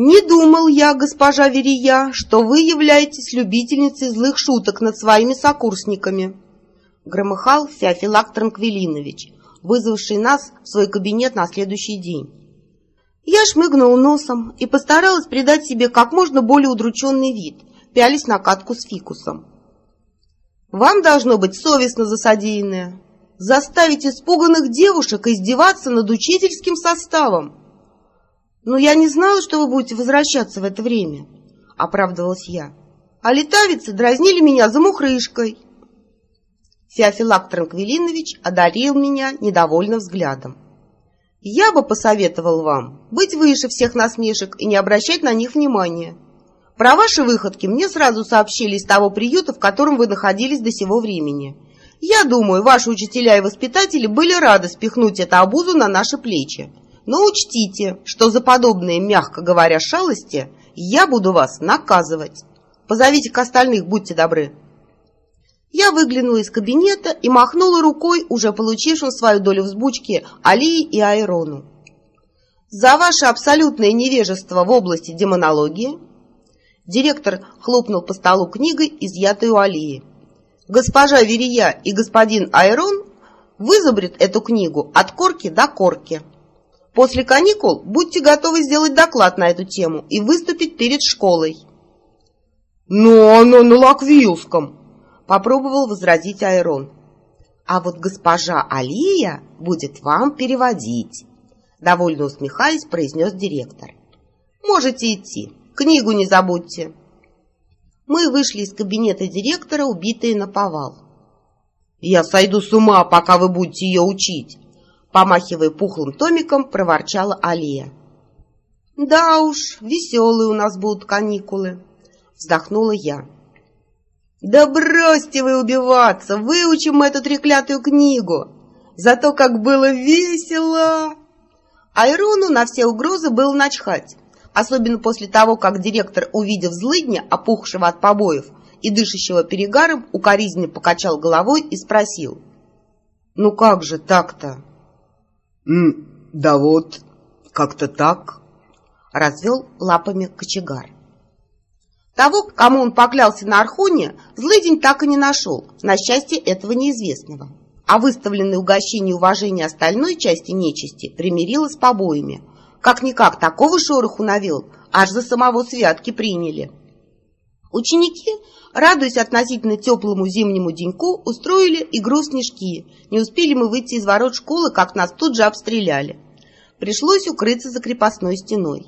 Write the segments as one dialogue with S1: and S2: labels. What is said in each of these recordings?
S1: «Не думал я, госпожа Верия, что вы являетесь любительницей злых шуток над своими сокурсниками», громыхал Феофилак Транквилинович, вызвавший нас в свой кабинет на следующий день. Я шмыгнул носом и постаралась придать себе как можно более удрученный вид, пялись на катку с фикусом. «Вам должно быть совестно за содеянное. Заставить испуганных девушек издеваться над учительским составом. Но я не знала, что вы будете возвращаться в это время», — оправдывалась я. «А летавицы дразнили меня за мухрышкой». Феофилак Транквилинович одарил меня недовольным взглядом. «Я бы посоветовал вам быть выше всех насмешек и не обращать на них внимания. Про ваши выходки мне сразу сообщили из того приюта, в котором вы находились до сего времени. Я думаю, ваши учителя и воспитатели были рады спихнуть эту обузу на наши плечи. Но учтите, что за подобные, мягко говоря, шалости я буду вас наказывать. Позовите к остальных, будьте добры». Я выглянула из кабинета и махнула рукой, уже получившим свою долю взбучки, Алии и Айрону. «За ваше абсолютное невежество в области демонологии...» Директор хлопнул по столу книгой, изъятой у Алии. «Госпожа Верия и господин Айрон вызубрят эту книгу от корки до корки. После каникул будьте готовы сделать доклад на эту тему и выступить перед школой».
S2: «Но оно на лаквилском!»
S1: Попробовал возразить Айрон. А вот госпожа Алия будет вам переводить. Довольно усмехаясь, произнес директор. Можете идти, книгу не забудьте. Мы вышли из кабинета директора, убитые на повал.
S2: «Я сойду с ума, пока вы будете ее учить!»
S1: Помахивая пухлым томиком, проворчала Алия. «Да уж, веселые у нас будут каникулы!» Вздохнула я. «Да бросьте вы убиваться! Выучим эту треклятую книгу! Зато как было весело!» Айрону на все угрозы было начхать, особенно после того, как директор, увидев злыдня, опухшего от побоев и дышащего перегаром, укоризненно покачал головой и спросил. «Ну как же так-то?»
S2: «Да вот, как-то так», —
S1: развел лапами кочегар. Того, кому он поклялся на Архоне, злый день так и не нашел, на счастье этого неизвестного. А выставленное угощение уважения остальной части нечисти примирило с побоями. Как-никак такого шороху навел, аж за самого святки приняли. Ученики, радуясь относительно теплому зимнему деньку, устроили игру снежки. Не успели мы выйти из ворот школы, как нас тут же обстреляли. Пришлось укрыться за крепостной стеной.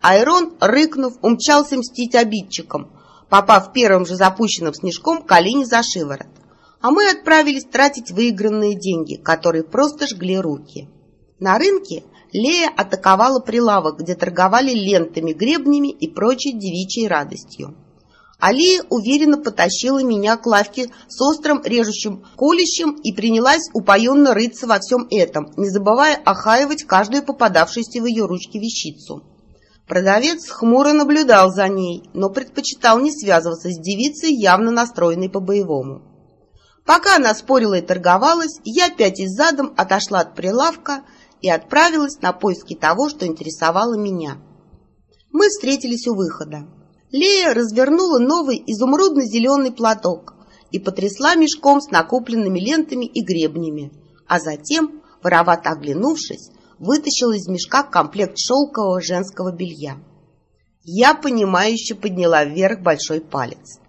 S1: Айрон, рыкнув, умчался мстить обидчикам, попав первым же запущенным снежком колени за шиворот. А мы отправились тратить выигранные деньги, которые просто жгли руки. На рынке Лея атаковала прилавок, где торговали лентами, гребнями и прочей девичьей радостью. Алия уверенно потащила меня к лавке с острым режущим колющим и принялась упоенно рыться во всем этом, не забывая охаивать каждую попадавшуюся в ее ручки вещицу. Продавец хмуро наблюдал за ней, но предпочитал не связываться с девицей, явно настроенной по-боевому. Пока она спорила и торговалась, я пятясь задом отошла от прилавка и отправилась на поиски того, что интересовало меня. Мы встретились у выхода. Лея развернула новый изумрудно-зеленый платок и потрясла мешком с накопленными лентами и гребнями, а затем, воровато оглянувшись, вытащил из мешка комплект шелкового женского белья. Я, понимающе подняла вверх большой палец.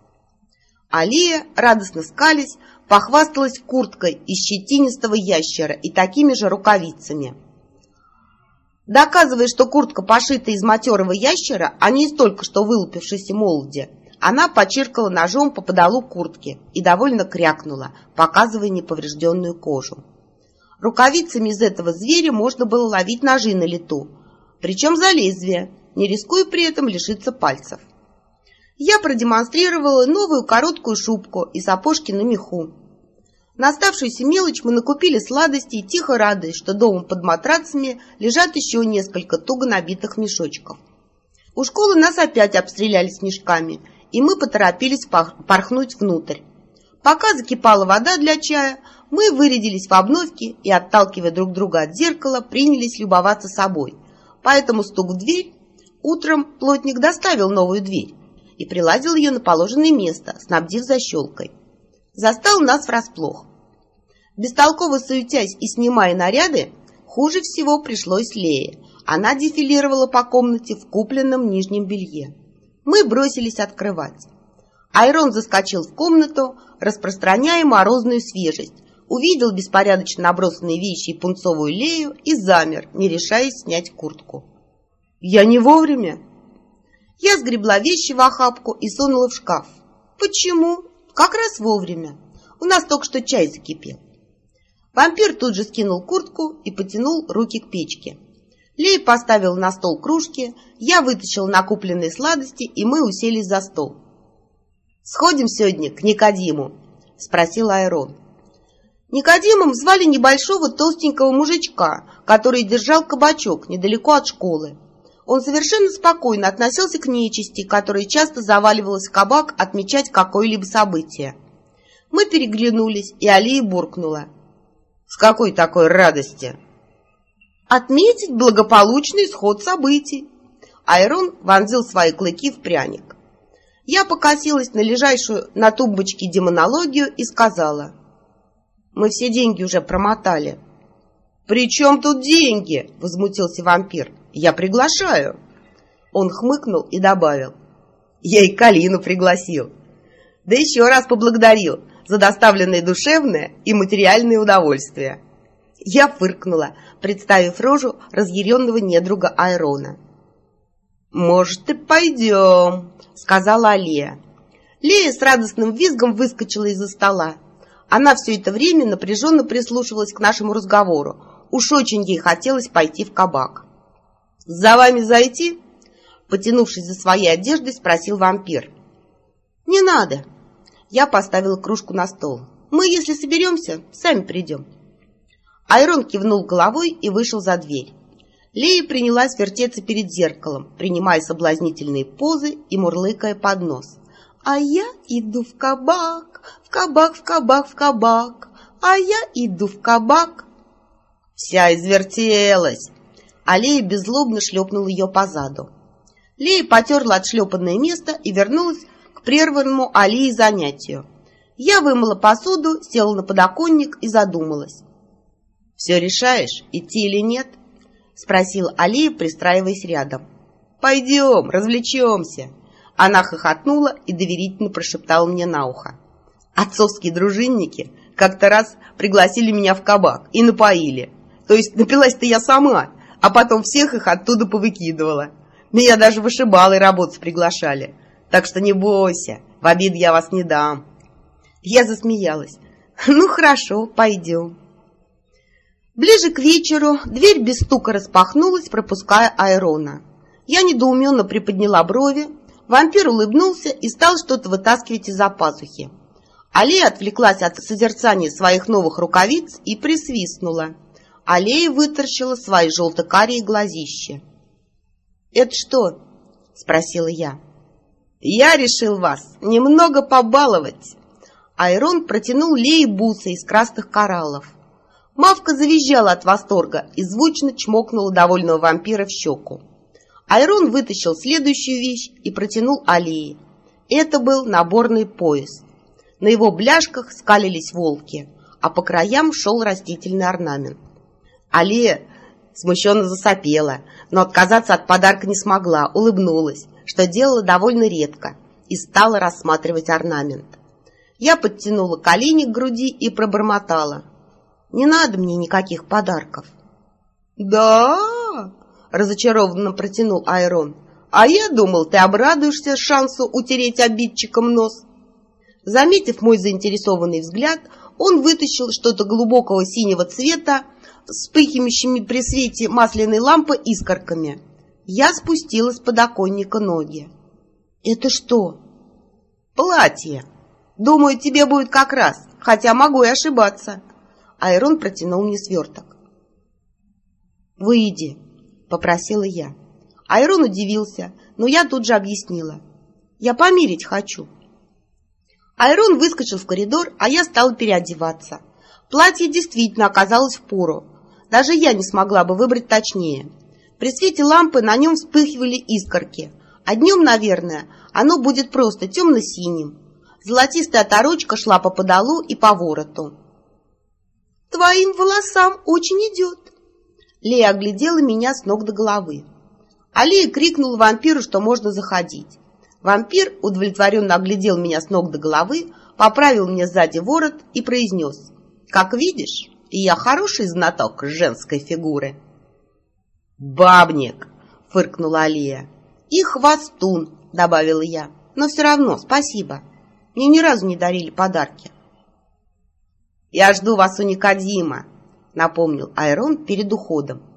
S1: Алия, радостно скались, похвасталась курткой из щетинистого ящера и такими же рукавицами. Доказывая, что куртка пошита из матерого ящера, а не из только что вылупившейся молоди, она почиркала ножом по подолу куртки и довольно крякнула, показывая неповрежденную кожу. Рукавицами из этого зверя можно было ловить ножи на лету, причем за лезвие, не рискуя при этом лишиться пальцев. Я продемонстрировала новую короткую шубку и сапожки на меху. На оставшуюся мелочь мы накупили сладостей, тихо радуясь, что дома под матрацами лежат еще несколько туго набитых мешочков. У школы нас опять обстреляли снежками, и мы поторопились порхнуть внутрь. Пока закипала вода для чая, мы вырядились в обновки и, отталкивая друг друга от зеркала, принялись любоваться собой. Поэтому стук в дверь Утром плотник доставил новую дверь и приладил ее на положенное место, снабдив защелкой. Застал нас врасплох. Бестолково суетясь и снимая наряды, хуже всего пришлось Лее. Она дефилировала по комнате в купленном нижнем белье. Мы бросились открывать. Айрон заскочил в комнату, распространяя морозную свежесть, увидел беспорядочно набросанные вещи и пунцовую лею и замер, не решаясь снять куртку. «Я не вовремя!» Я сгребла вещи в охапку и сунула в шкаф. «Почему?» «Как раз вовремя. У нас только что чай закипел». Вампир тут же скинул куртку и потянул руки к печке. Лей поставил на стол кружки, я вытащил накупленные сладости, и мы уселись за стол. «Сходим сегодня к Никодиму?» — спросил Айрон. Никодимом звали небольшого толстенького мужичка, который держал кабачок недалеко от школы. Он совершенно спокойно относился к нечисти, которая часто заваливалась в кабак отмечать какое-либо событие. Мы переглянулись, и Алия буркнула. «С какой такой радости?» «Отметить благополучный исход событий». Айрон вонзил свои клыки в пряник. Я покосилась на лежащую на тумбочке демонологию и сказала. «Мы все деньги уже промотали». «При чем тут деньги?» — возмутился вампир. «Я приглашаю». Он хмыкнул и добавил. «Я и Калину пригласил. Да еще раз поблагодарил за доставленное душевное и материальное удовольствие». Я фыркнула, представив рожу разъяренного недруга Айрона. «Может, и пойдем», — сказала Алия. Лея с радостным визгом выскочила из-за стола. Она все это время напряженно прислушивалась к нашему разговору. Уж очень ей хотелось пойти в кабак. «За вами зайти?» Потянувшись за своей одеждой, спросил вампир. «Не надо». Я поставила кружку на стол. «Мы, если соберемся, сами придем». Айрон кивнул головой и вышел за дверь. Лея принялась вертеться перед зеркалом, принимая соблазнительные позы и мурлыкая под нос. «А я иду в кабак, в кабак, в кабак, в кабак, а я иду в кабак». Вся извертелась. А Лея беззлобно шлепнула ее по заду. Лея потерла отшлепанное место и вернулась к прерванному Алии занятию. Я вымыла посуду, села на подоконник и задумалась. «Все решаешь, идти или нет?» — спросил Алия, пристраиваясь рядом. «Пойдем, развлечемся!» Она хохотнула и доверительно прошептала мне на ухо. «Отцовские дружинники как-то раз пригласили меня в кабак и напоили. То есть напилась-то я сама, а потом всех их оттуда повыкидывала. Меня даже вышибалы работать приглашали. Так что не бойся, в обид я вас не дам». Я засмеялась. «Ну хорошо, пойдем». Ближе к вечеру дверь без стука распахнулась, пропуская Айрона. Я недоуменно приподняла брови. Вампир улыбнулся и стал что-то вытаскивать из-за пазухи. Алия отвлеклась от созерцания своих новых рукавиц и присвистнула. Алия выторщила свои желто-карие глазища. «Это что?» — спросила я. «Я решил вас немного побаловать». Айрон протянул Лее бусы из красных кораллов. Мавка завизжала от восторга и звучно чмокнула довольного вампира в щеку. Айрон вытащил следующую вещь и протянул Алии. Это был наборный пояс. На его бляшках скалились волки, а по краям шел растительный орнамент. Алия смущенно засопела, но отказаться от подарка не смогла, улыбнулась, что делала довольно редко, и стала рассматривать орнамент. Я подтянула колени к груди и пробормотала. Не надо мне никаких подарков. Да, разочарованно протянул Айрон. А я думал, ты обрадуешься шансу утереть обидчиком нос. Заметив мой заинтересованный взгляд, он вытащил что-то глубокого синего цвета с вспыхивающими при свете масляной лампы искорками. Я спустила с подоконника ноги. «Это что?» «Платье. Думаю, тебе будет как раз, хотя могу и ошибаться. Айрон протянул мне сверток. «Выйди», — попросила я. Айрон удивился, но я тут же объяснила. «Я помирить хочу». Айрон выскочил в коридор, а я стала переодеваться. Платье действительно оказалось в пору. Даже я не смогла бы выбрать точнее. При свете лампы на нем вспыхивали искорки, а днем, наверное, оно будет просто темно-синим. Золотистая оторочка шла по подолу и по вороту. «Твоим волосам очень идет!» Лея оглядела меня с ног до головы. Алия крикнул вампиру, что можно заходить. Вампир удовлетворенно оглядел меня с ног до головы, поправил мне сзади ворот и произнес. «Как видишь, я хороший знаток женской фигуры».
S2: «Бабник!» — фыркнула Алия.
S1: «И хвостун!» — добавила я. «Но все равно спасибо. Мне ни разу не дарили подарки».
S2: «Я жду вас у Никодима», — напомнил Айрон перед уходом.